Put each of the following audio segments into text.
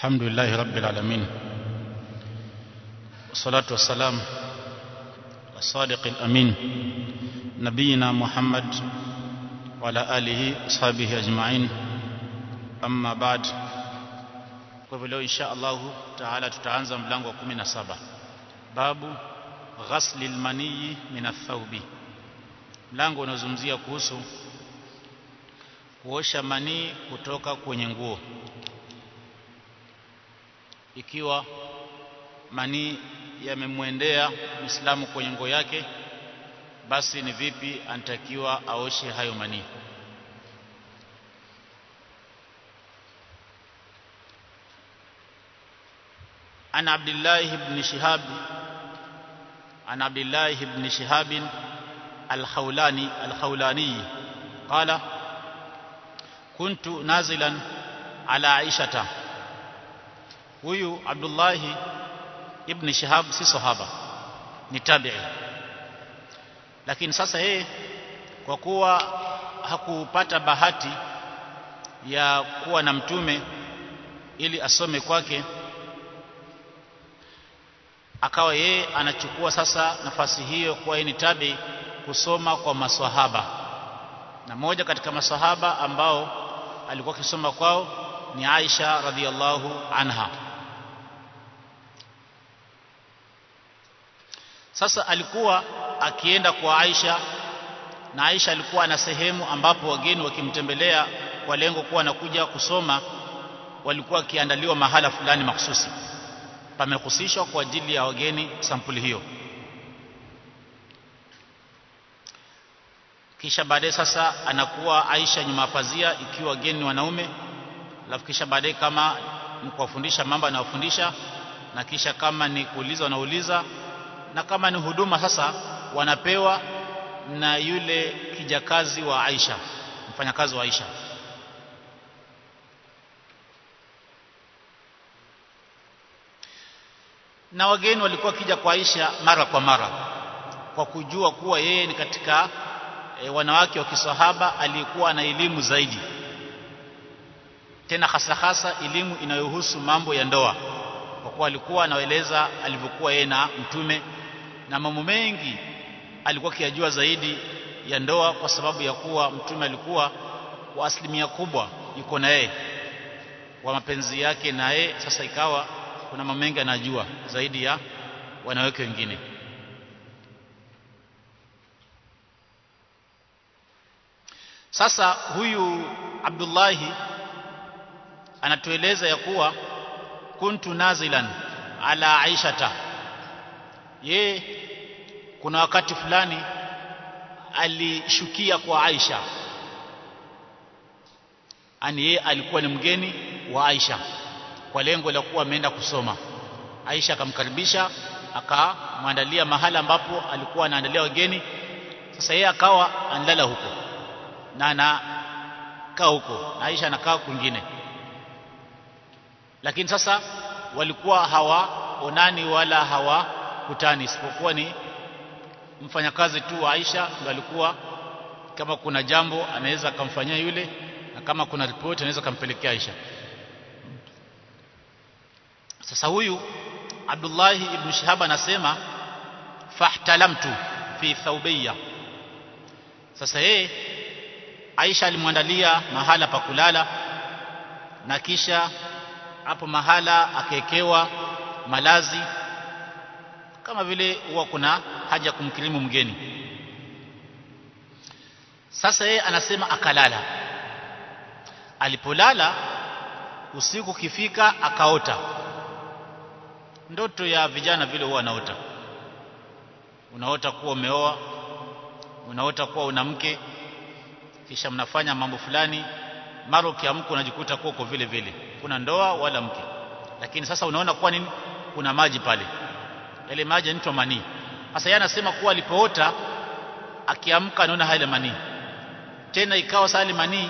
الحمد لله رب العالمين والصلاة والسلام الصادق الأمين نبينا محمد وعلى آله وصحبه أجمعين أما بعد kwa hivyo leo insha Allahu taala tutaanza mlango wa 17 babu ghasli almaniyi min athawbi mlango unazungumzia kuhusu kuosha manii kutoka kwenye nguo ikiwa manii yamemwendea Muislamu kwenye nguo yake basi ni vipi anatakiwa aoshe hayo manii عن عبد الله بن شهاب عن عبد الله بن شهاب الخولاني الخولاني قال كنت نازلا على عائشة huyu Abdullahi ibn Shihab si sahaba ni tabi'i. Lakini sasa yeye kwa kuwa hakupata bahati ya kuwa na mtume ili asome kwake akawa yeye anachukua sasa nafasi hiyo kuwa yeye ni tabi kusoma kwa maswahaba. Na moja katika maswahaba ambao alikuwa akisoma kwao ni Aisha radhiallahu anha sasa alikuwa akienda kwa Aisha na Aisha alikuwa na sehemu ambapo wageni wakimtembelea kwa lengo kuwa anakuja kusoma walikuwa wakiandaliwa mahala fulani makhususi. Pamehusishwa kwa ajili ya wageni sampuli hiyo. Kisha baadaye sasa anakuwa Aisha nyuma pazia ikiwa wageni ni wanaume alafu kisha baadaye kama ni kuwafundisha mambo anawafundisha na kisha kama ni kuuliza wanauliza na kama ni huduma sasa wanapewa na yule kijakazi wa Aisha mfanyakazi wa Aisha. Na wageni walikuwa kija kwa Aisha mara kwa mara kwa kujua kuwa yeye ni katika e, wanawake wa kisahaba aliyekuwa na elimu zaidi. Tena hasa hasa elimu inayohusu mambo ya ndoa kwa kuwa alikuwa anaeleza alivyokuwa yeye na mtume na mambo mengi alikuwa akiyajua zaidi ya ndoa kwa sababu ya kuwa mtume alikuwa kwa asilimia kubwa yuko na yeye kwa mapenzi yake na yeye. Sasa ikawa kuna mambo mengi anajua zaidi ya wanawake wengine. Sasa huyu Abdullahi anatueleza ya kuwa kuntu nazilan ala aishata ye kuna wakati fulani alishukia kwa Aisha. Ani ye alikuwa ni mgeni wa Aisha kwa lengo la kuwa ameenda kusoma. Aisha akamkaribisha akamwandalia mahala ambapo alikuwa anaandalia wageni. Sasa yeye akawa analala huko na anakaa huko na Aisha anakaa kwingine. Lakini sasa walikuwa hawaonani wala hawakutani isipokuwa ni mfanyakazi tu wa Aisha ndo alikuwa kama kuna jambo anaweza akamfanyia yule na kama kuna ripoti anaweza akampelekea Aisha. Sasa huyu Abdullah ibn Shihab anasema fahtalamtu fi thawbiyya. Sasa yeye Aisha alimwandalia mahala pa kulala na kisha hapo mahala akaekewa malazi kama vile huwa kuna haja kumkirimu mgeni. Sasa yeye anasema akalala. Alipolala usiku kifika akaota. Ndoto ya vijana vile huwa anaota unaota kuwa umeoa unaota kuwa una mke kisha mnafanya mambo fulani mara ukiamka unajikuta kuwa vile vile. Kuna ndoa wala mke. Lakini sasa unaona kuwa nini? Kuna maji pale yale maji yanaitwa manii sasa yeye anasema kuwa alipoota akiamka anaona haya manii tena ikawa sali manii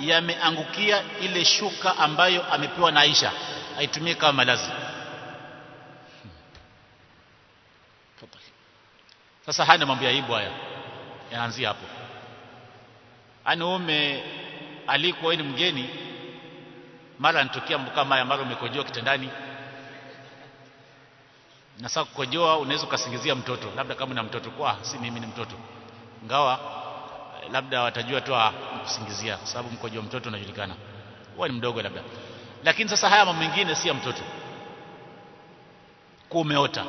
yameangukia ile shuka ambayo amepewa na Aisha aitumie kama malazi. Sasa haya mambo ya aibu haya. Yanaanzia hapo. Ani ume alikuwa ni mgeni mara anatokea mambo kama haya mara umekojoa kitandani na saa kukojoa unaweza ukasingizia mtoto labda kama na mtoto kwa si mimi ni mtoto. Ngawa labda watajua tu kusingizia sababu mkojoa mtoto unajulikana. Huwa ni mdogo labda. Lakini sasa haya mambo mengine si ya mtoto. Kuwa umeota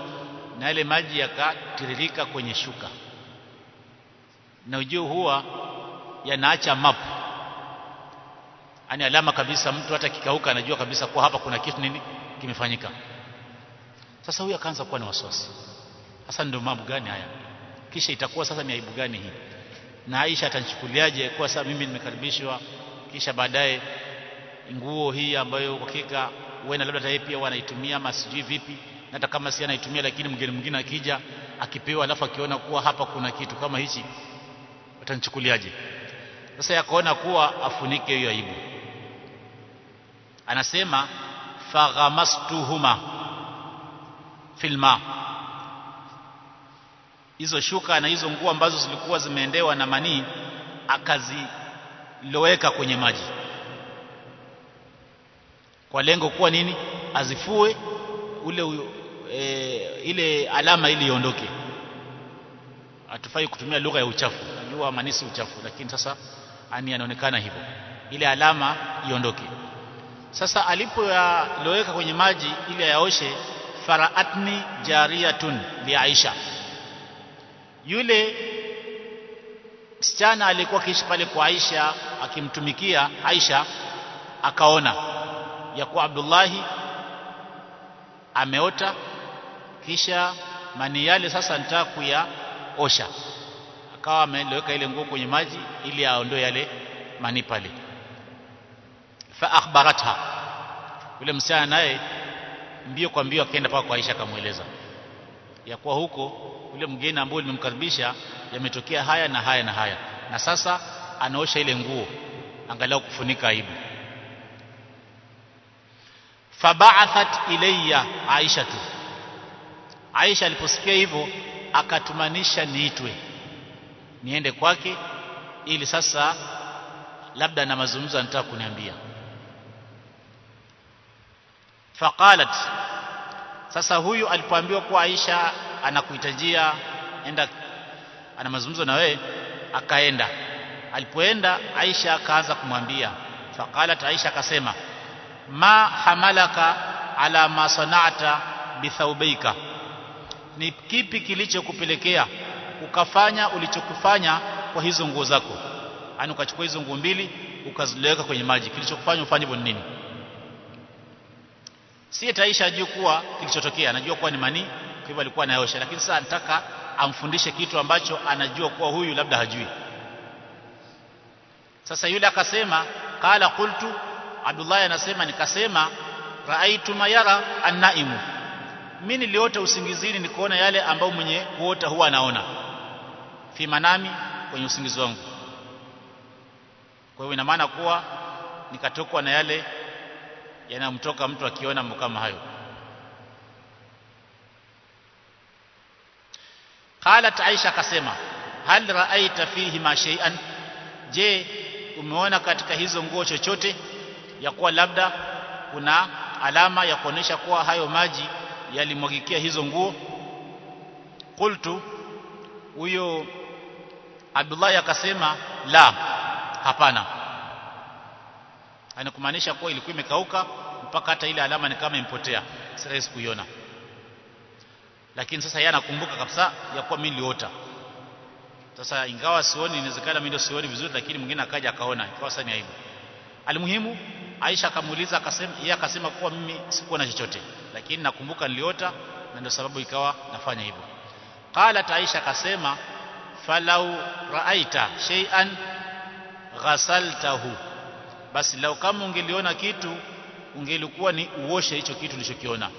na yale maji yakatiririka kwenye shuka. Na ujue huwa yanaacha map. Ani alama kabisa mtu hata kikauka anajua kabisa kuwa hapa kuna kitu nini kimefanyika sasa huyu akaanza kuwa na wasiwasi. Sasa ndio mambo gani haya? Kisha itakuwa sasa ni aibu gani hii? Na Aisha atanichukuliaje kwa sababu mimi nimekaribishwa? Kisha baadaye nguo hii ambayo kwa hakika huenda labda yeye pia wanaitumia ama sijui vipi. Hata kama si anaitumia lakini mgeni mwingine akija akipewa alafu akiona kuwa hapa kuna kitu kama hichi watanichukuliaje sasa yakaona kuwa afunike hiyo aibu. Anasema faghamastuhuma filma. Hizo shuka na hizo nguo ambazo zilikuwa zimeendewa na manii akaziloweka kwenye maji. Kwa lengo kuwa nini? Azifue ule e, ile alama ili iondoke. Atufai kutumia lugha ya uchafu. Najua manisi uchafu lakini sasa ani anaonekana hivyo. Ile alama iondoke. Sasa alipoyaloweka kwenye maji ili ayaoshe faraatni jariyatun li Aisha. Yule msichana alikuwa kiishi pale kwa Aisha akimtumikia Aisha akaona ya kuwa Abdullahi ameota kisha mani yale sasa nitaka kuyaosha. Akawa ameleweka ile nguo kwenye maji ili aondoe yale mani pale. Fa akhbaratha. Yule msichana naye mbio kwa mbio akaenda paka kwa Aisha akamweleza. Ya kuwa huko yule mgeni ambaye nimemkaribisha yametokea haya na haya na haya. Na sasa anaosha ile nguo angalau kufunika aibu. Faba'athat ilayya Aisha tu. Aisha aliposikia hivyo akatumanisha niitwe. Niende kwake ili sasa labda na mazungumzo anataka kuniambia faqalat sasa huyu alipoambiwa kuwa Aisha anakuhitajia enda ana mazungumzo na wewe akaenda. Alipoenda Aisha akaanza kumwambia. Faqalat Aisha akasema ma hamalaka ala masanata bithaubaika ni kipi kilichokupelekea ukafanya ulichokufanya kwa hizo nguo zako? Yani ukachukua hizo nguo mbili ukaziweka kwenye maji. Kilichokufanya ufanye hivyo nini si Aisha ajue kuwa kilichotokea anajua kuwa ni manii kwa hivyo alikuwa anayosha lakini sasa anataka amfundishe kitu ambacho anajua kuwa huyu labda hajui. Sasa yule akasema qala qultu Abdullah anasema nikasema raaitu mayara annaimu. Mimi niliota usingizini nikaona yale ambayo mwenye kuota huwa anaona. Fi manami kwenye usingizi wangu. Kwa hiyo ina maana kuwa nikatokwa na yale yanamtoka mtu akiona mambo kama hayo. Qalat aisha akasema hal raaita fihi ma shay'an? Je umeona katika hizo nguo chochote ya kuwa labda kuna alama ya kuonesha kuwa hayo maji yalimwagikia hizo nguo? Qultu huyo Abdullah akasema la hapana anakumaanisha kuwa ilikuwa imekauka mpaka hata ile alama ni kama impotea siwezi kuiona. Lakini sasa yeye anakumbuka kabisa ya kuwa mimi niliota. Sasa ingawa sioni inawezekana mimi ndio sioni vizuri lakini mwingine akaja akaona ikawa sasa ni aibu. Alimuhimu Aisha akamuuliza akasema yeye akasema kuwa mimi sikuwa na chochote lakini nakumbuka niliota na ndio sababu ikawa nafanya hivyo. Qalat Aisha akasema falau raaita shay'an ghasaltahu basi lao kama ungeliona kitu ungelikuwa ni uoshe hicho kitu ulichokiona.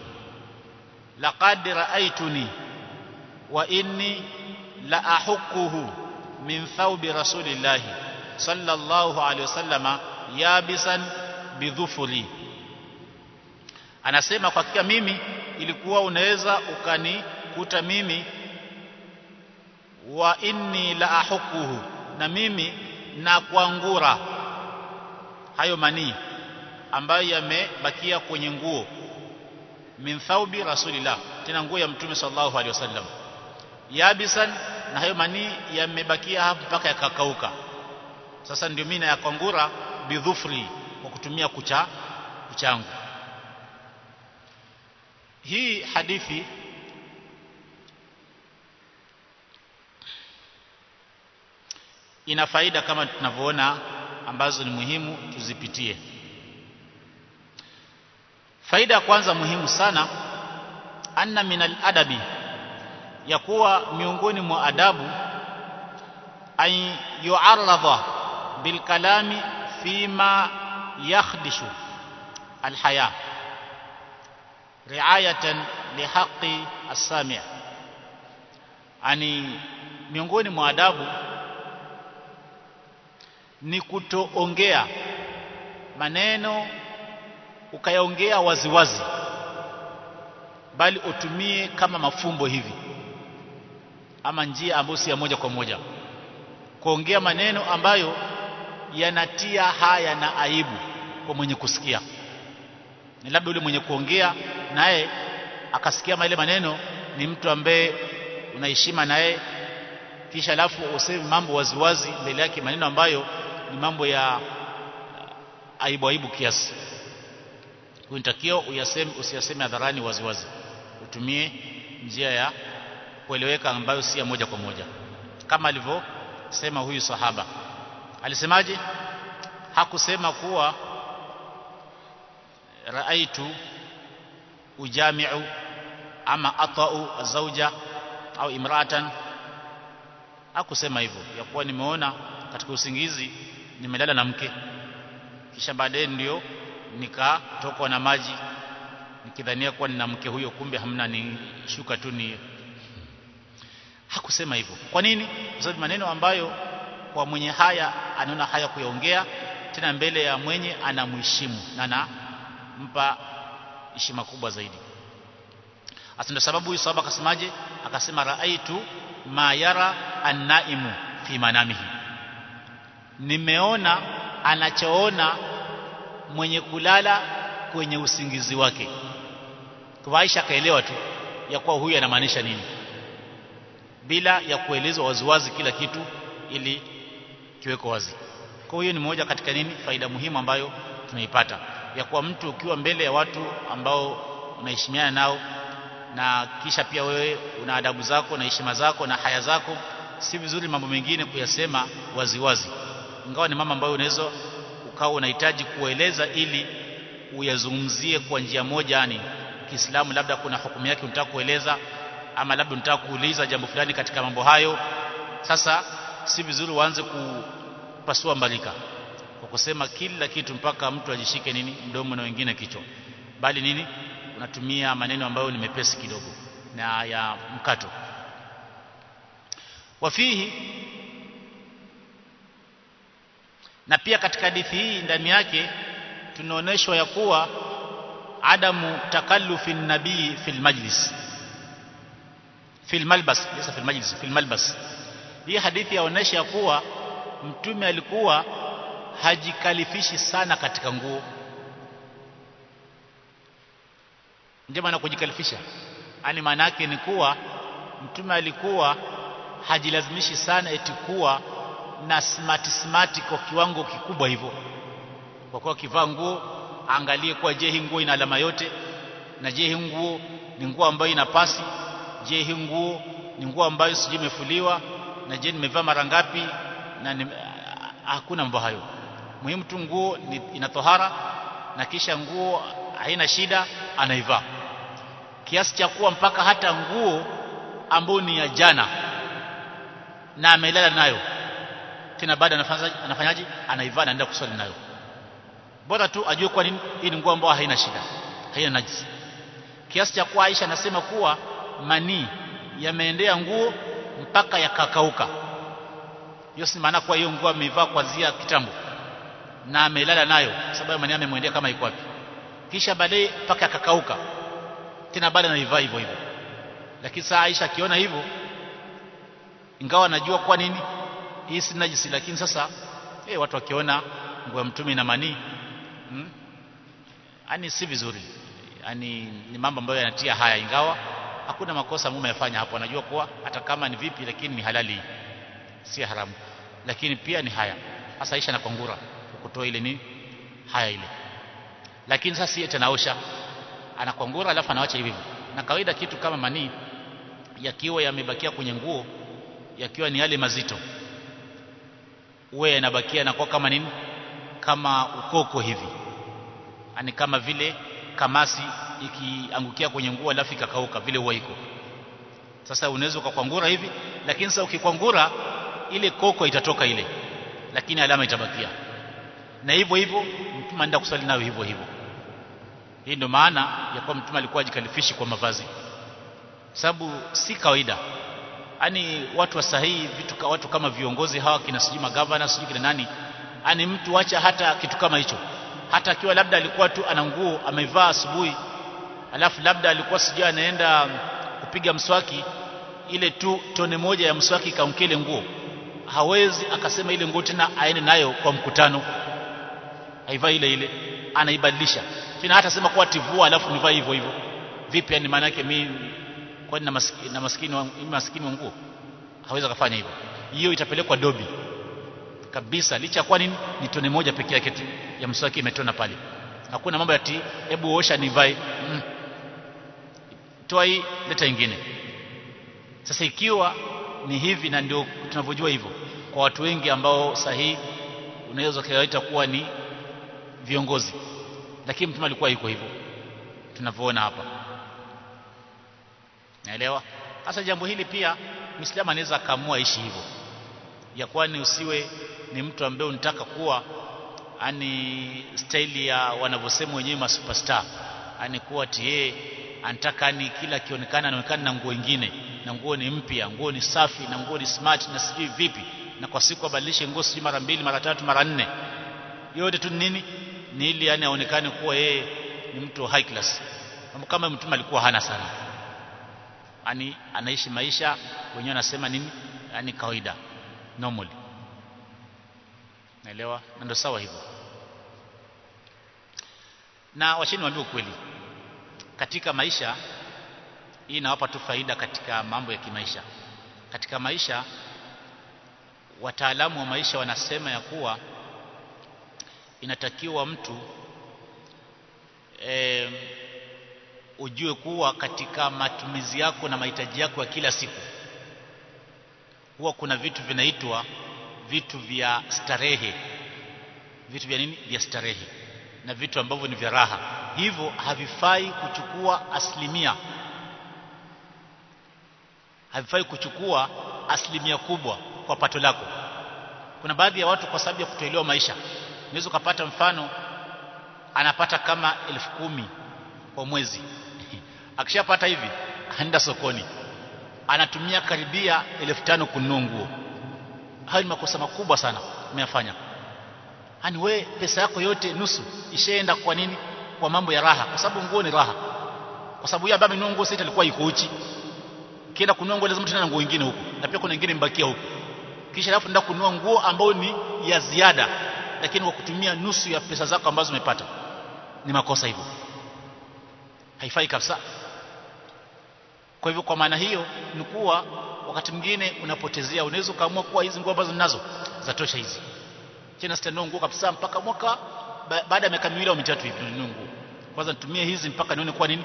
Laqad raaituni wa inni la ahukuhu min thawbi rasulillahi sallallahu alaihi wasallama yabisan bidhufuri. Anasema kwa hakika mimi ilikuwa unaweza ukanikuta mimi wa inni la ahukuhu na mimi na kuangura hayo manii ambayo yamebakia kwenye nguo min thawbi rasulillah tena nguo ya mtume sallallahu alaihi wasallam. Yabisan na hayo manii yamebakia hapo mpaka yakakauka. Sasa ndio mimi nayakwangura bidhufri kwa kutumia kucha kuchangu. Hii hadithi ina faida kama tunavyoona ambazo ni muhimu tuzipitie. Faida ya kwanza muhimu sana anna min aladabi ya kuwa miongoni mwa adabu an yu'arradha bil kalami fima yakhdishu al-haya riayatan lihaqqi as-sami' ani miongoni mwa adabu ni kutoongea. Maneno ukayaongea waziwazi. Bali utumie kama mafumbo hivi. Ama njia ambayo si ya moja kwa moja. Kuongea maneno ambayo yanatia haya na aibu kwa mwenye kusikia. Ni labda yule mwenye kuongea naye akasikia maile maneno ni mtu ambaye unaheshima naye. Kisha alafu useme mambo waziwazi mbele yake maneno ambayo ni mambo ya aibu aibu kiasi. Unatakiwa uyaseme usiyaseme hadharani waziwazi. Utumie njia ya kueleweka ambayo si ya moja kwa moja. Kama alivyosema huyu sahaba. Alisemaje? Hakusema kuwa raaitu ujami'u ama ata'u zauja au imra'atan. Hakusema hivyo. Ya kuwa nimeona katika usingizi nimelala na mke. Kisha baadaye ndio nikatokwa na maji nikidhania kuwa nina mke huyo kumbe hamna ni shuka tu ni hakusema hivyo. Kwa nini? Kwa sababu maneno ambayo kwa mwenye haya anaona haya kuyaongea tena mbele ya mwenye anamheshimu na anampa heshima kubwa zaidi. Hasa ndio sababu huyu sababu akasemaje? Akasema raaitu ma yara annaimu fi manamihi nimeona anachoona mwenye kulala kwenye usingizi wake. Kwa Aisha akaelewa tu ya kuwa huyu anamaanisha nini. Bila ya kuelezwa waziwazi kila kitu ili kiweko wazi. Kwa hiyo ni moja katika nini? Faida muhimu ambayo tunaipata. Ya kuwa mtu ukiwa mbele ya watu ambao unaheshimiana nao na kisha pia wewe una adabu zako na heshima zako na haya zako si vizuri mambo mengine kuyasema waziwazi ingawa ni mama ambayo unaweza ukawa unahitaji kueleza ili uyazungumzie kwa njia moja yani Kiislamu labda kuna hukumu yake unataka kueleza ama labda unataka kuuliza jambo fulani katika mambo hayo. Sasa si vizuri uanze kupasua mbalika kwa kusema kila kitu mpaka mtu ajishike nini mdomo na wengine kichwa. Bali nini? Unatumia maneno ambayo ni mepesi kidogo na ya mkato. Wafihi na pia katika hadithi hii ndani yake tunaoneshwa ya kuwa adamu takallufi nabii fil majlis. Fil malbas lisa fil majlis fil malbas. Hii hadithi yaonesha ya kuwa mtume alikuwa hajikalifishi sana katika nguo. Njema maana kujikalifisha yani maana yake ni kuwa mtume alikuwa hajilazimishi sana eti kuwa na smart smart kwa kiwango kikubwa hivyo. Kwa kuwa kivaa nguo angalie kwa je hii nguo ina alama yote? Na je hii nguo ni nguo ambayo ina pasi? Je hii nguo ni nguo ambayo sijui imefuliwa? Na je nimevaa mara ngapi? Na ni, hakuna mambo hayo. Muhimu tu nguo ina tohara na kisha nguo haina shida anaivaa. Kiasi cha kuwa mpaka hata nguo ambayo ni ya jana na amelala nayo tena baada anafanyaje? Anaivaa anaenda kuswali nayo. Bora tu ajue kwa nini hii ni nguo ambayo haina shida haina najisi. Kiasi cha kuwa Aisha anasema kuwa manii yameendea nguo mpaka yakakauka. Hiyo si maana kwa hiyo nguo ameivaa kwanzia kitambo na amelala nayo sababu manii amemwendea kama iko wapi. Kisha baadaye mpaka yakakauka. Tena baada anaivaa hivyo hivyo. Lakini saa Aisha akiona hivyo ingawa anajua kwa nini hii si najisi lakini sasa eh watu wakiona nguo ya mtume na manii hmm? yani si vizuri. Yani ni mambo ambayo yanatia haya ingawa hakuna makosa mume yafanya hapo. Anajua kuwa hata kama ni vipi lakini ni halali. Si haramu. Lakini pia ni haya. Hasa Aisha anakwangura kutoa ile ni haya ile. Lakini sasa yeye tanaosha anakwangura alafu anaacha hivi. Na kawaida kitu kama manii yakiwa yamebakia kwenye nguo yakiwa ni yale mazito yanabakia na kwa kama nini? Kama ukoko hivi. Ani kama vile kamasi ikiangukia kwenye nguo alafu ikakauka vile huwa iko. Sasa unaweza ukakwangura hivi lakini sasa ukikwangura ile koko itatoka ile lakini alama itabakia. Na hivyo hivyo mtume anaenda kusali nayo hivyo hivyo. Hii ndio maana ya kwa mtume alikuwa ajikalifishi kwa mavazi. Sababu si kawaida yani watu wa sahihi vitu watu kama viongozi hawa kina sijui magavana sijui kina nani ani mtu acha hata kitu kama hicho. Hata akiwa labda alikuwa tu ana nguo amevaa asubuhi alafu labda alikuwa sijui anaenda kupiga mswaki ile tu tone moja ya mswaki kaunkele nguo hawezi akasema ile nguo tena aende nayo kwa mkutano. Haivaa ile ile anaibadilisha. Tena hata sema kwa tivua alafu nivaa hivyo hivyo. Vipi yani maana yake mimi kwani na maskini na maskini wa, maskini hawezi kufanya hivyo. Hiyo itapelekwa dobi. Kabisa. Licha kwa nini? Ni tone moja pekee yake ya mswaki imetona pale. Hakuna mambo ya ti hebu osha nivae. Mm. toa hii leta nyingine sasa ikiwa ni hivi na ndio tunavyojua hivyo kwa watu wengi ambao sahihi unaweza kuwaita kuwa ni viongozi. Lakini mtume alikuwa yuko hivyo. Tunavyoona hapa naelewa? Hasa jambo hili pia Muislamu anaweza akaamua ishi hivyo. Ya kwani usiwe ni mtu ambaye unataka kuwa ani staili ya wanavyosema wenyewe ma superstar ani kuwa tie anataka ni kila kionekana anaonekana na nguo nyingine. Na nguo ni mpya nguo ni safi na nguo ni smart na sijui vipi. Na kwa siku abadilishe nguo sijui mara mbili mara tatu mara nne. Yote tu nini? Ni ili yani aonekane kuwa yeye ni mtu high class. Kama mtume alikuwa hana sana yani anaishi maisha wenyewe anasema nini? Yani kawaida normal naelewa? Na ndio sawa hivyo. Na washini waambie ukweli. Katika maisha hii inawapa tu faida katika mambo ya kimaisha. Katika maisha wataalamu wa maisha wanasema ya kuwa inatakiwa mtu e, ujue kuwa katika matumizi yako na mahitaji yako ya kila siku huwa kuna vitu vinaitwa vitu vya starehe. Vitu vya nini? Vya starehe. Na vitu ambavyo ni vya raha. Hivyo havifai kuchukua asilimia. Havifai kuchukua asilimia kubwa kwa pato lako. Kuna baadhi ya watu kwa sababu ya kutoelewa maisha. Unaweza kupata mfano anapata kama elfu kumi kwa mwezi akishapata hivi anaenda sokoni. Anatumia karibia elfu tano kununua nguo. Hayo ni makosa makubwa sana umeyafanya. Yani we pesa yako yote nusu ishaenda kwa nini? Kwa mambo ya raha. Kwa sababu nguo ni raha. Kwa sababu yeye ambaye nguo sasa alikuwa yuko uchi. Kienda kununua nguo lazima tena na nguo nyingine huko na pia kuna nyingine mbakia huko kisha alafu nenda kununua nguo ambayo ni ya ziada lakini kwa kutumia nusu ya pesa zako ambazo umepata. Ni makosa hivyo. Haifai kabisa kwa hivyo kwa maana hiyo ni kuwa wakati mwingine unapotezea unaweza ukaamua kuwa hizi nguo ambazo ninazo zatosha hizi. Tena sitanunua nguo kabisa mpaka mwaka baada ya miaka miwili au mitatu hivi ninunue nguo. Kwanza nitumie hizi mpaka nione kuwa nini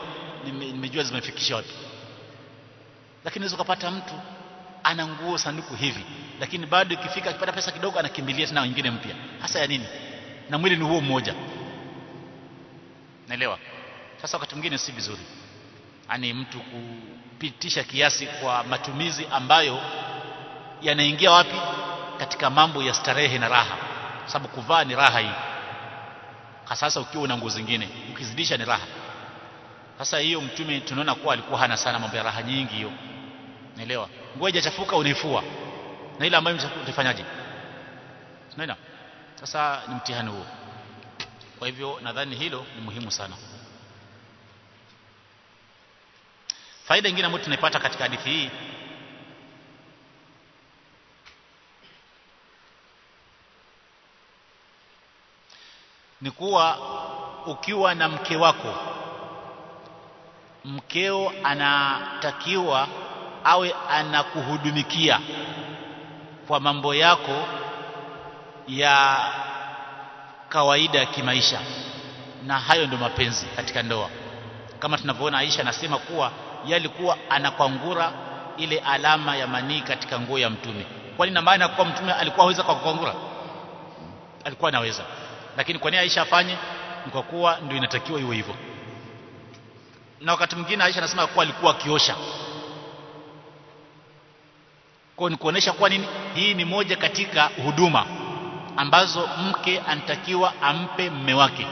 nimejua zimefikisha wapi. Lakini unaweza kupata mtu ana nguo sanduku hivi lakini bado ikifika akipata pesa kidogo anakimbilia tena nyingine mpya. Hasa ya nini? Na mwili ni huo mmoja. Naelewa? Sasa wakati mwingine si vizuri ani mtu kupitisha kiasi kwa matumizi ambayo yanaingia wapi? Katika mambo ya starehe na raha. Sababu kuvaa ni raha hii. Sasa ukiwa una nguo zingine ukizidisha ni raha. Sasa hiyo mtume tunaona kuwa alikuwa hana sana mambo ya raha nyingi hiyo. Naelewa nguo haijachafuka unaifua. Na ile ambayo utafanyaje? Unaona sasa ni mtihani huo. Kwa hivyo nadhani hilo ni muhimu sana faida nyingine ambayo tunaipata katika hadithi hii ni kuwa ukiwa na mke wako mkeo anatakiwa awe anakuhudumikia kwa mambo yako ya kawaida ya kimaisha. Na hayo ndio mapenzi katika ndoa. Kama tunavyoona Aisha anasema kuwa yeye alikuwa anakwangura ile alama ya manii katika nguo ya mtume. Kwani na maana kwa mtume alikuwa haweza kukwangura alikuwa anaweza. Lakini kwa nini Aisha afanye? Kwa kuwa ndio inatakiwa iwe hivyo. Na wakati mwingine Aisha anasema kuwa alikuwa akiosha. Kwa ni kuonesha kuwa nini? Hii ni moja katika huduma ambazo mke anatakiwa ampe mme wake.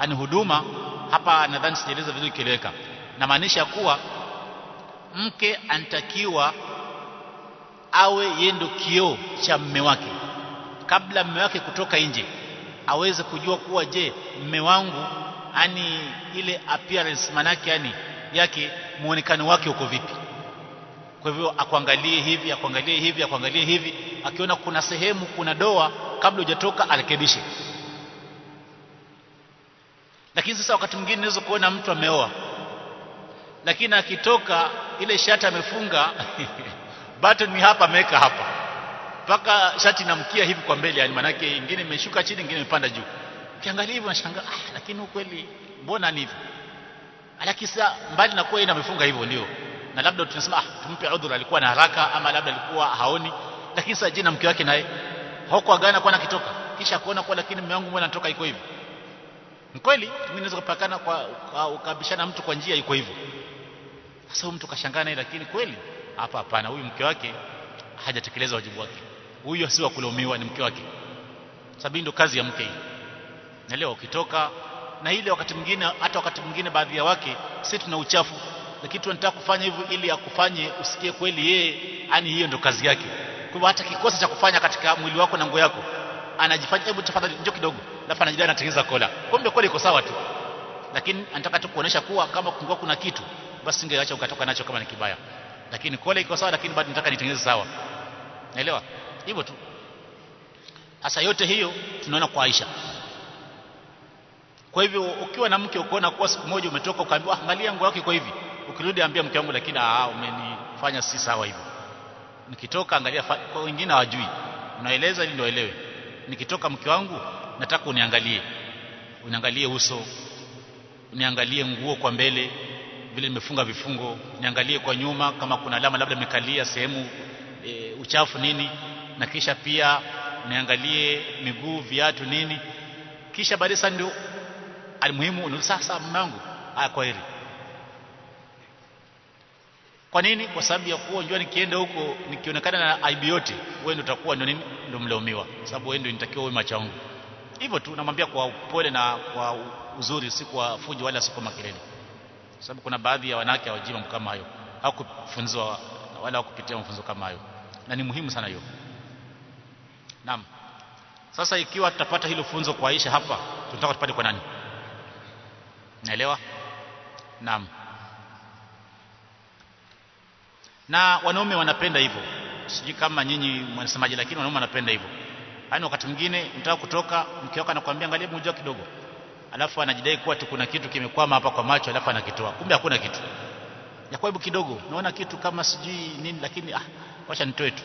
Ani huduma hapa nadhani sijaeleza vizuri kieleweka na maanisha kuwa mke anatakiwa awe yendo ndo kioo cha mme wake. Kabla mme wake kutoka nje aweze kujua kuwa je mme wangu ani ile appearance manake yani yake muonekano wake uko vipi? Kwa hivyo akuangalie hivi akuangalie hivi akuangalie hivi akiona kuna sehemu kuna doa kabla hujatoka arekebishe. Lakini sasa wakati mwingine unaweza kuona mtu ameoa lakini akitoka ile shati amefunga button ni hapa ameweka hapa. Mpaka shati namkia hivi kwa mbele yani manake ingine imeshuka chini ingine imepanda juu. Ukiangalia hivyo unashangaa ah, lakini ukweli mbona ni hivyo lakini sasa mbali na kuwa amefunga hivyo ndio. Na labda tunasema ah tumpe udhuru alikuwa na haraka ama labda alikuwa haoni. Lakini sasa jina mke wake naye? Hakuagana kwa nakitoka kisha kuona kwa lakini mume wangu mbona anatoka iko hivi? Ni kweli mimi naweza kupakana kwa ukabishana mtu kwa njia iko hivyo sasa mtu kashangana, lakini kweli hapa hapana. Huyu mke wake hajatekeleza wajibu wake. Huyu si wa kulaumiwa ni mke wake. Sababu ndio kazi ya mke hii. Na leo ukitoka na ile wakati mwingine hata wakati mwingine baadhi ya wake sisi tuna uchafu. Lakini tunataka kufanya hivyo ili akufanye usikie kweli yeye yani hiyo ndio kazi yake. Kwa hivyo hata kikosa cha kufanya katika mwili wako na nguo yako anajifanya hebu tafadhali njoo kidogo. Alafu anajidai anatengeneza kola. Kumbe kweli iko sawa tu. Lakini anataka tu kuonesha kuwa kama kungekuwa kuna kitu basi singeacha ukatoka nacho kama ni kibaya. Lakini kole iko sawa lakini bado nataka nitengeneze sawa. Naelewa? Hivyo tu. Hasa yote hiyo tunaona kwa Aisha. Kwa hivyo ukiwa na mke ukoona kwa siku moja umetoka ukaambiwa angalia nguo yako kwa hivi. Ukirudi ambia mke wangu lakini ah umenifanya si sawa hivyo. Nikitoka angalia kwa wengine hawajui. Unaeleza ili ndio waelewe. Nikitoka mke wangu nataka uniangalie. Uniangalie uso. Uniangalie nguo kwa mbele vile nimefunga vifungo. Niangalie kwa nyuma kama kuna alama labda nimekalia sehemu e, uchafu nini. Na kisha pia niangalie miguu viatu nini. Kisha baadaye sasa ndio almuhimu ni sasa mume wangu. Haya kwa heri. Kwa nini? Kwa sababu ya kuwa njua nikienda huko nikionekana na aibu yote wewe ndio utakuwa ndio nini? Ndio mlaumiwa. Sababu wewe ndio nitakiwa uwe macho yangu. Hivyo tu namwambia kwa upole na kwa uzuri si kwa fujo wala si kwa makelele sababu kuna baadhi ya wanawake hawajui mambo kama hayo. Hawakufunzwa wala hawakupitia mafunzo kama hayo. Na ni muhimu sana hiyo. Naam. Sasa ikiwa tutapata hilo funzo kwa Aisha hapa tunataka tupate kwa nani? Naelewa? Naam. Na wanaume wanapenda hivyo. Sijui kama nyinyi mnasemaje lakini wanaume wanapenda hivyo. Yaani wakati mwingine mtaka kutoka mke wako anakuambia angalia mmoja kidogo alafu anajidai kuwa tu kuna kitu kimekwama hapa kwa macho alafu anakitoa. Kumbe hakuna kitu. Ya kwa kidogo naona kitu kama sijui nini lakini ah wacha nitoe tu.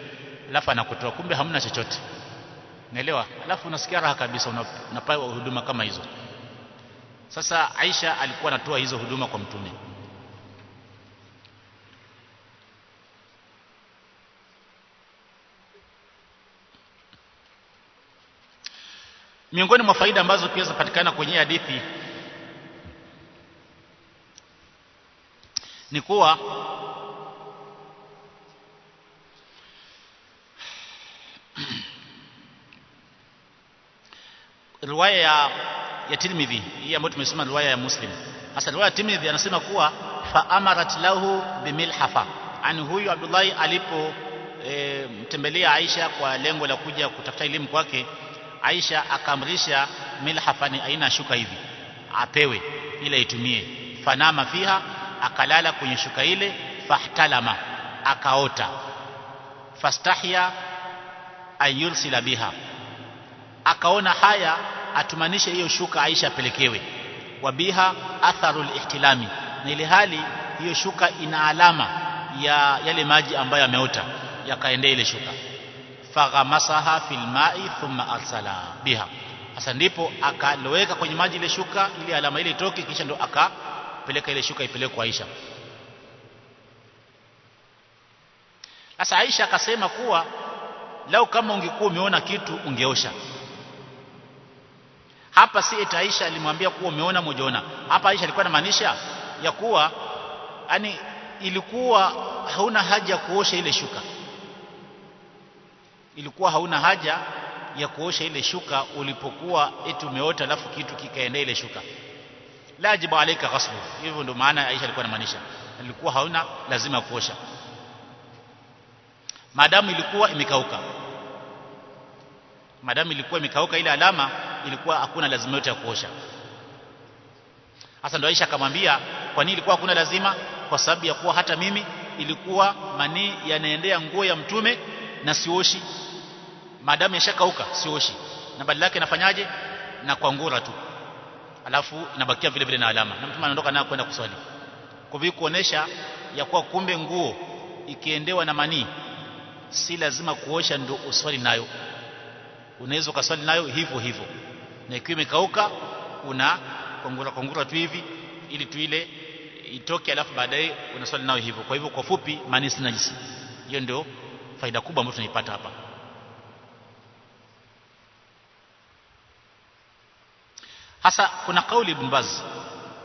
Alafu anakutoa. Kumbe hamna chochote. Naelewa alafu unasikia raha kabisa unapewa huduma kama hizo. Sasa Aisha alikuwa anatoa hizo huduma kwa mtume miongoni mwa faida ambazo pia zinapatikana kwenye hadithi ni kuwa riwaya ya ya Tirmidhi hii ambayo tumesema riwaya ya Muslim. Hasa riwaya ya Tirmidhi anasema kuwa fa amarat lahu bimilhafa. Ani huyu Abdullah alipo e, mtembelea Aisha kwa lengo la kuja kutafuta elimu kwake Aisha akamrisha milhafani aina shuka hivi. Apewe ile itumie. Fanama fiha akalala kwenye shuka ile fahtalama akaota. Fastahya ayursila biha. Akaona haya atumanishe hiyo shuka Aisha apelekewe. Wabiha atharul ihtilami. Na ile hali hiyo shuka ina alama ya yale maji ambayo ameota yakaendea ile shuka faghamasaha fil ma'i thumma arsala biha. Sasa ndipo akaloweka kwenye maji ile shuka ili alama ile itoke kisha ndo akapeleka ile shuka ipeleke kwa Aisha. Sasa Aisha akasema kuwa lau kama ungekuwa umeona kitu ungeosha. Hapa si eti Aisha alimwambia kuwa umeona mojaona hapa Aisha alikuwa anamaanisha ya kuwa yani ilikuwa hauna haja ya kuosha ile shuka ilikuwa hauna haja ya kuosha ile shuka ulipokuwa eti umeota alafu kitu kikaendea ile shuka. La jibu alayka hivyo ndio maana Aisha alikuwa anamaanisha. Ilikuwa hauna lazima kuosha. Madamu ilikuwa imekauka. Madamu ilikuwa imekauka ile alama ilikuwa hakuna lazima yote ya kuosha. Hasa ndio Aisha akamwambia kwa nini ilikuwa hakuna lazima? Kwa sababu ya kuwa hata mimi ilikuwa manii yanaendea nguo ya mtume na sioshi. Madamu yashakauka sioshi. Na badala yake nafanyaje? Na kwangura tu. Alafu inabakia vile vile na alama. Na mtu anaondoka nayo kwenda kuswali. Kwa hivyo kuonesha ya kuwa kumbe nguo ikiendewa na manii si lazima kuosha ndio uswali nayo. Unaweza ukaswali nayo hivyo hivyo. Na ikiwa imekauka una kongura kongura tu hivi ili tu ile itoke alafu baadaye unaswali nayo hivyo. Kwa hivyo kwa fupi mani si najisi hiyo ndio faida kubwa ambayo tunaipata hapa. Hasa kuna kauli ibn Baz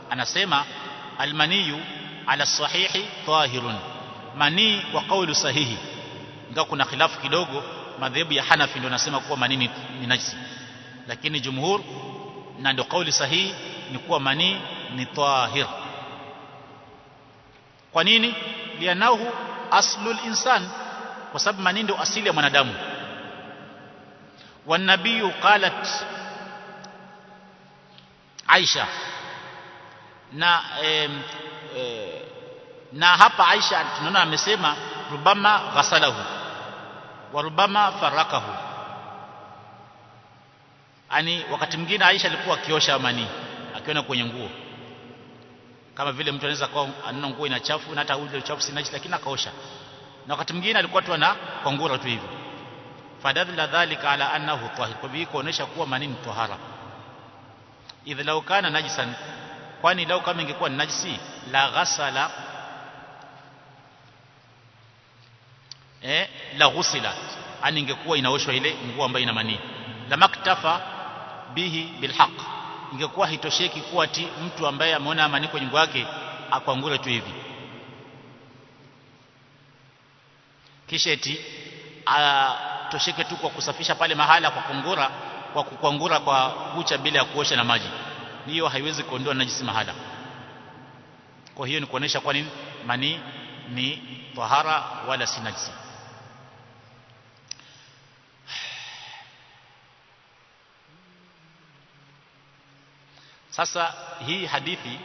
anasema almaniyu ala sahihi tahirun. Mani wa kauli sahihi. Ingawa kuna khilafu kidogo madhehebu ya Hanafi ndio nasema kuwa mani ni najisi. Lakini jumhur na ndio kauli sahihi ni kuwa mani ni tahir. Kwa nini? Lianahu aslul insan kwa sababu manii ndio asili ya mwanadamu. Wanabiyu qalat Aisha. Na e, e, na hapa Aisha tunaona amesema rubama ghasalahu wa rubama farakahu. Ani wakati mwingine Aisha alikuwa akiosha mani akiona kwenye nguo. Kama vile mtu anaweza kwa anaona nguo ina chafu na hata ule uchafu si najisi lakini akaosha na wakati mwingine alikuwa tu ana kongura tu hivyo. Fadalla dhalika ala annahu tahir. Kwa hivyo kuonesha kuwa mani ni tahara. Idh law kana najisan kwani lau kama ingekuwa najisi la ghasala eh la ghusila ani ingekuwa inaoshwa ile nguo ambayo ina manii la maktafa bihi bilhaq ingekuwa hitosheki kuwa ti mtu ambaye ameona amani kwenye nguo yake akwangure tu hivi kisha eti atosheke tu kwa kusafisha pale mahala kwa kungura kwa kukwangura kwa kucha bila ya kuosha na maji. Hiyo haiwezi kuondoa najisi mahala. Kwa hiyo ni kuonesha kwa nini? Mani ni tahara wala si najisi. Sasa hii hadithi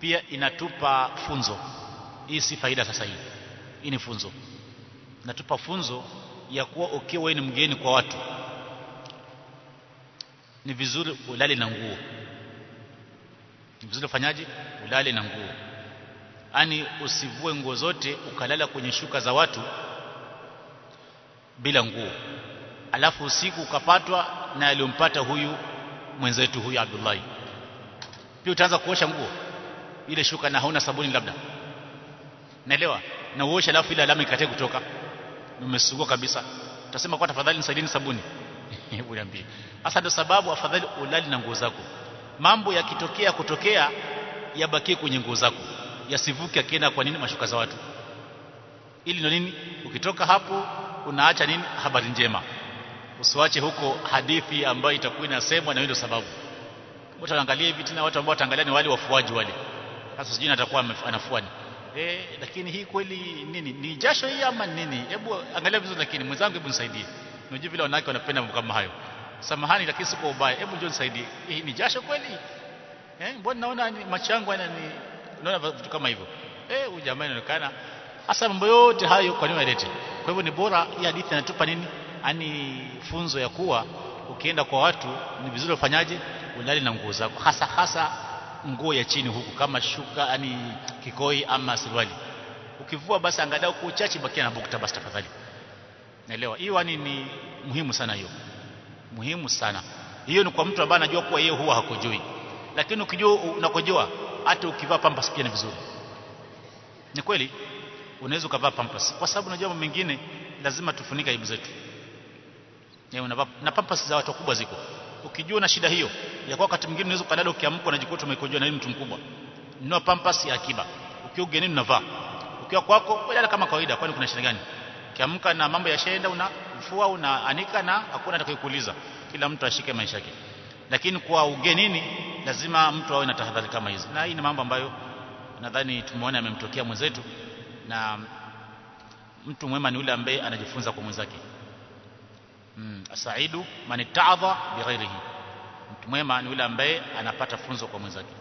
pia inatupa funzo. Hii si faida sasa hii. Hii ni funzo inatupa funzo ya kuwa okay wewe ni mgeni kwa watu. Ni vizuri ulale na nguo. Ni vizuri ufanyaje? Ulale na nguo. Yani usivue nguo zote ukalala kwenye shuka za watu bila nguo. Alafu usiku ukapatwa na aliyompata huyu mwenzetu huyu Abdullahi. Pia utaanza kuosha nguo. Ile shuka na hauna sabuni labda. Naelewa? Na uoshe alafu ile alama ikatae kutoka umesugua kabisa. Utasema kwa tafadhali nisaidini sabuni. Hebu niambie. Hasa ndio sababu afadhali ulali na nguo zako. Mambo yakitokea kutokea yabakie kwenye nguo zako. Yasivuke akienda kwa nini mashuka za watu. Ili ndio nini? Ukitoka hapo unaacha nini? Habari njema. Usiwache huko hadithi ambayo itakuwa inasemwa na ndio sababu. Mtu anaangalia hivi tena watu ambao wataangalia ni wale wafuaji wale. Sasa sijui atakuwa anafuani eh lakini hii kweli nini? Ni jasho hii ama nini? Hebu angalia vizuri lakini mwenzangu hebu nisaidie. Unajua vile wanawake wanapenda mambo kama hayo. Samahani lakini siko ubaya. Hebu njoo nisaidie. Hii ni jasho kweli? Eh mbona naona macho yangu yana ni naona vitu kama hivyo. Eh huyu jamaa inaonekana hasa mambo yote hayo kwa nini yalete kwa hivyo ni bora hii hadithi inatupa nini? Ani funzo ya kuwa ukienda kwa watu ni vizuri ufanyaje? Ulali na nguo zako. Hasa hasa nguo ya chini huku kama shuka yani kikoi ama suruali. Ukivua basi angalau kwa uchache bakia na bukta basi tafadhali. Naelewa? Hiyo ni muhimu sana hiyo. Muhimu sana. Hiyo ni kwa mtu ambaye anajua kuwa yeye huwa hakojui lakini ukijua unakojua hata ukivaa pampas pia ni vizuri. Ni kweli? Unaweza ukavaa pampas kwa sababu unajua mambo mengine lazima tufunike aibu zetu. Unavaa na pampas za watu wakubwa ziko ukijua na shida hiyo ya kwa wakati mwingine unaweza kadada ukiamka unajikuta umekojoa na mtu mkubwa. Nunua pampas ya akiba. Ukiwa ugenini unavaa. Ukiwa kwako wewe kama kawaida kwani kuna shida gani? Kiamka na mambo ya shenda unafua unaanika na hakuna atakayekuuliza kila mtu ashike maisha yake. Lakini kwa ugenini lazima mtu awe na tahadhari kama hizi. Na hii ni mambo ambayo nadhani tumeona yamemtokea mwenzetu na mtu mwema ni yule ambaye anajifunza kwa mwenzake asaidu man ta'adha bighairihi mtu mwema ni yule ambaye anapata funzo kwa mwenzake.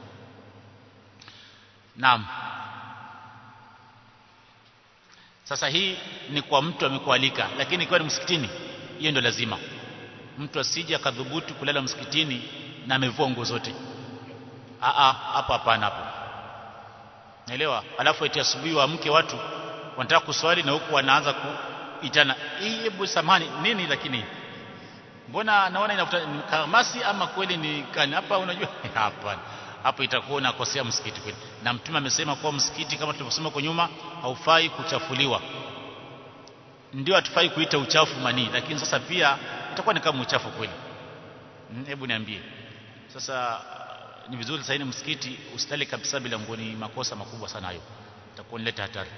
Naam. Sasa hii ni kwa mtu amekualika lakini ikiwa ni msikitini hiyo ndio lazima. Mtu asije akadhubutu kulala msikitini na amevua nguo zote. A a hapo hapana hapo. Naelewa? Alafu eti asubuhi wa mke watu wanataka kuswali na huku wanaanza kuitana hii hebu samani nini lakini? Mbona naona inafuta kamasi ama kweli ni kani hapa unajua? Hapa hapo itakuwa unakosea msikiti kweli. Na mtume amesema kwa msikiti kama tulivyosema kwa nyuma haufai kuchafuliwa. Ndio atufai kuita uchafu manii lakini sasa pia itakuwa ni kama uchafu kweli. Hebu niambie. Sasa ni vizuri sasa msikiti usitali kabisa bila nguo ni makosa makubwa sana hayo. Itakuwa nileta hatari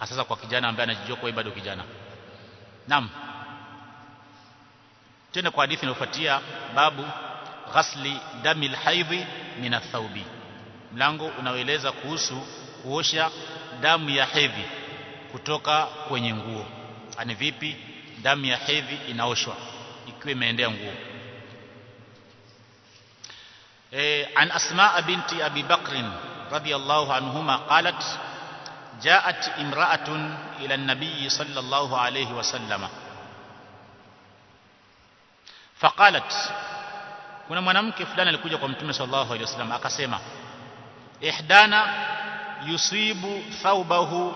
hasa kwa kijana ambaye anajijua kwa bado kijana. Naam. Tena kwa hadithi inayofuatia babu ghasli damil haidhi min athaubi mlango unaoeleza kuhusu kuosha damu ya hedhi kutoka kwenye nguo. Ani vipi damu ya hedhi inaoshwa ikiwa imeendea nguo? E, an asma binti abi bakrin radiyallahu anhuma qalat جاءت امرأة إلى النبي صلى الله عليه وسلم فقالت kuna mwanamke fulani alikuja kwa mtume sallallahu alaihi wasallam akasema ihdana yusibu thawbahu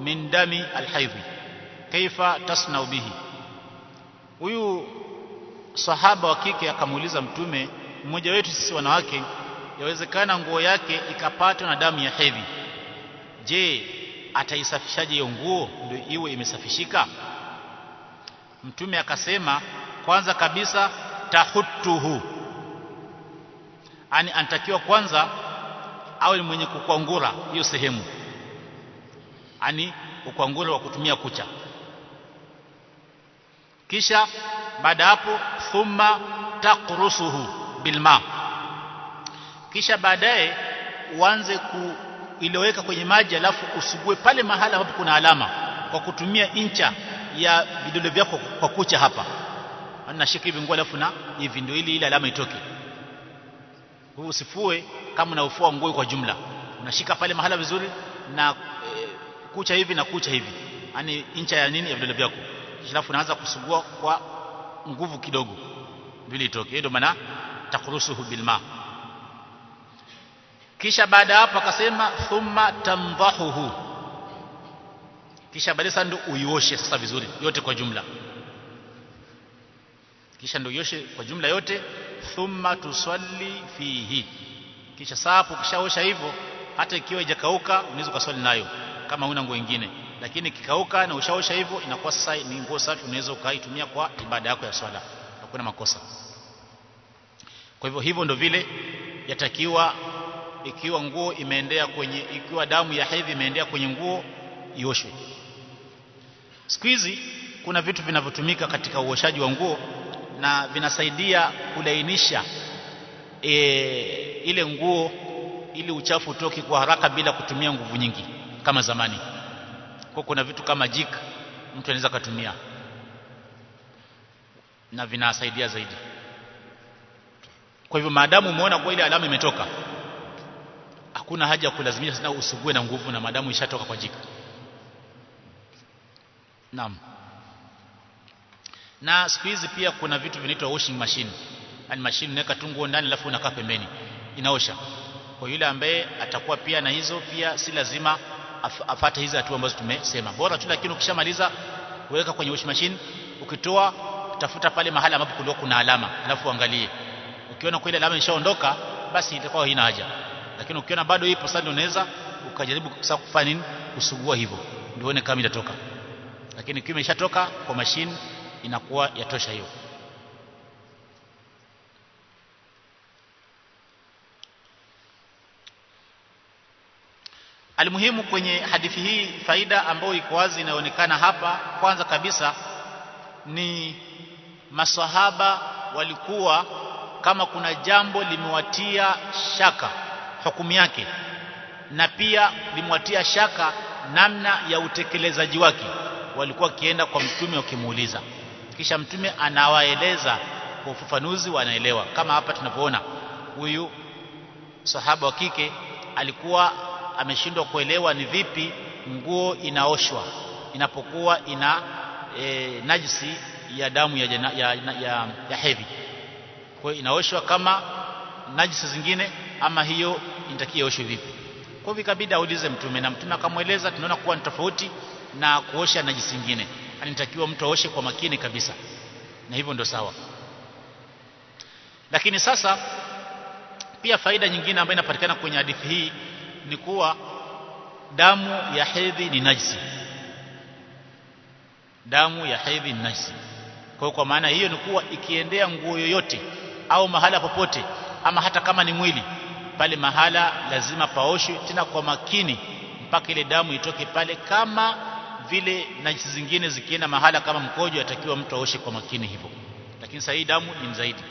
min dami alhaidhi kaifa tasnau bihi huyu sahaba wa kike akamuuliza mtume mmoja wetu sisi wanawake yawezekana nguo yake ikapatwa na damu ya hedhi je ataisafishaje hiyo nguo? Ndio iwe imesafishika? Mtume akasema kwanza kabisa tahutuhu ani anatakiwa kwanza awe mwenye kukwangura hiyo sehemu. Ani ukwangura wa kutumia kucha. Kisha baada hapo thumma taqrusuhu bilma kisha baadaye uanze kuiloweka kwenye maji alafu usugue pale mahala ambapo kuna alama kwa kutumia incha ya vidole vyako kwa kucha hapa. Anashika hivi nguo alafu na hivi ndio ili ile alama itoke. Huu usifue kama unaufua nguo kwa jumla. Unashika pale mahala vizuri na e, kucha hivi na kucha hivi. Yani incha ya nini? Ya vidole vyako. Alafu unaanza kusugua kwa nguvu kidogo. Vile itoke. Ndio maana takurusuhu bilma kisha baada hapo akasema thumma tamdhahuhu kisha baadaye sasa uioshe sasa vizuri yote kwa jumla. Kisha ndio uioshe kwa jumla yote thumma tusalli fihi. Kisha sapo kishaosha hivyo hata ikiwa ijakauka unaweza kuswali nayo kama huna nguo nyingine. Lakini kikauka na ushaosha hivyo inakuwa sasa ni nguo safi unaweza ukaitumia kwa ibada yako ya swala. Hakuna makosa. Kwa hivyo hivyo ndio vile yatakiwa ikiwa nguo imeendea kwenye ikiwa damu ya hedhi imeendea kwenye nguo ioshwe. Siku hizi kuna vitu vinavyotumika katika uoshaji wa nguo na vinasaidia kulainisha e, ile nguo ili uchafu utoke kwa haraka bila kutumia nguvu nyingi kama zamani. Kwa kuna vitu kama jik mtu anaweza kutumia na vinasaidia zaidi. Kwa hivyo maadamu umeona kwa ile alama imetoka hakuna haja ya kulazimisha sana usugue na nguvu na madamu ishatoka kwa jika. Naam. Na siku hizi pia kuna vitu vinaitwa washing machine. Yani machine unaweka tu nguo ndani alafu unakaa pembeni. Inaosha. Kwa yule ambaye atakuwa pia na hizo pia si lazima af afate hizi hatua ambazo tumesema. Bora tu lakini ukishamaliza weka kwenye washing machine. Ukitoa tafuta pale mahali ambapo kulikuwa kuna alama. Alafu angalie ukiona kwa ile alama ishaondoka basi itakuwa haina haja lakini ukiona bado ipo sasa unaweza ukajaribu sasa kufanya nini? Kusugua hivyo. Ndio uone kama itatoka. Lakini ikiwa imeshatoka kwa mashine inakuwa yatosha hiyo. Alimuhimu kwenye hadithi hii faida ambayo iko wazi inaonekana hapa. Kwanza kabisa ni maswahaba walikuwa kama kuna jambo limewatia shaka hukumu yake na pia limwatia shaka namna ya utekelezaji wake. Walikuwa kienda kwa mtume wakimuuliza. Kisha mtume anawaeleza kwa ufafanuzi wanaelewa. Kama hapa tunavyoona huyu sahaba wa kike alikuwa ameshindwa kuelewa ni vipi nguo inaoshwa inapokuwa ina e, najisi ya damu ya, jana, ya, ya, ya hedhi. Kwa inaoshwa kama najisi zingine ama hiyo inatakiwa ioshwe vipi? Kwa hivyo ikabidi aulize mtume na mtume akamweleza tunaona kuwa ni tofauti na kuosha najisi nyingine. Anitakiwa mtu aoshe kwa makini kabisa. Na hivyo ndio sawa. Lakini sasa pia faida nyingine ambayo inapatikana kwenye hadithi hii ni kuwa damu ya hedhi ni najisi. Damu ya hedhi ni najisi. Kwa kwa maana hiyo ni kuwa ikiendea nguo yoyote au mahala popote ama hata kama ni mwili pale mahala lazima paoshwe tena kwa makini mpaka ile damu itoke pale kama vile najisi zingine zikienda mahala kama mkojo atakiwa mtu aoshe kwa makini hivyo. Lakini sasa hii damu ni zaidi